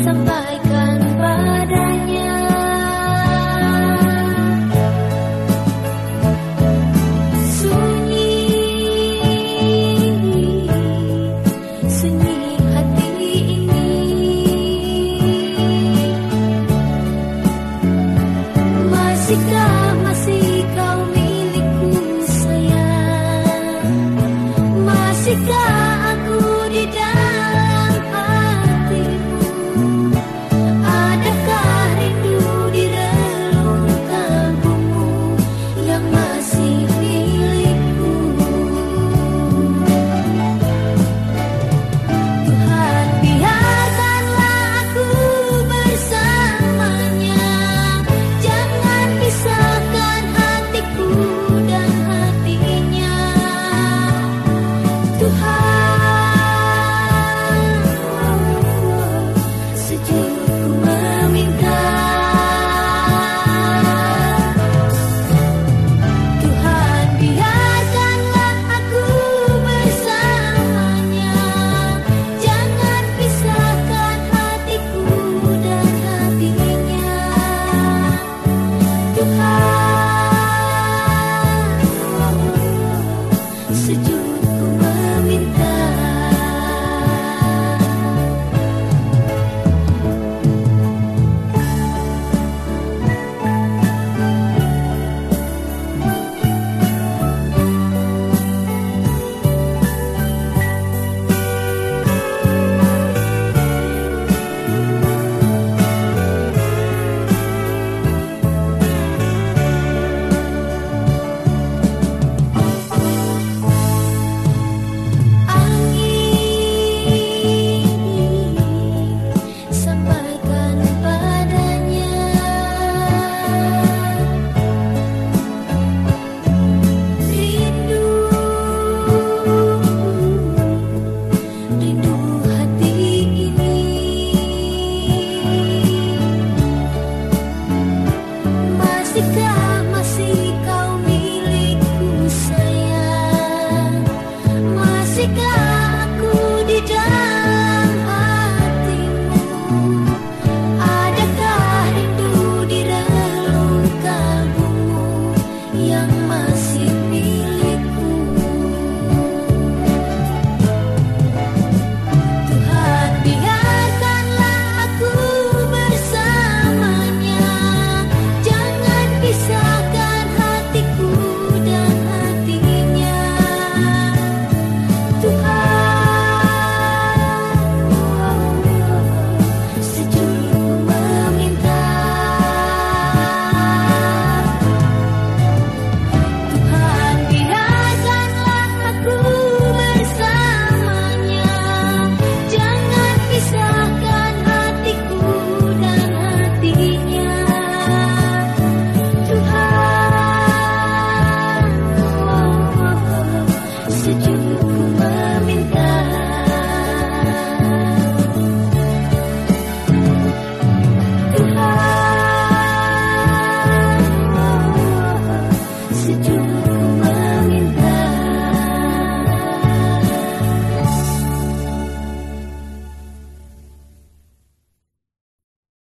Sampai Masika, masika, umilig kong saya Masika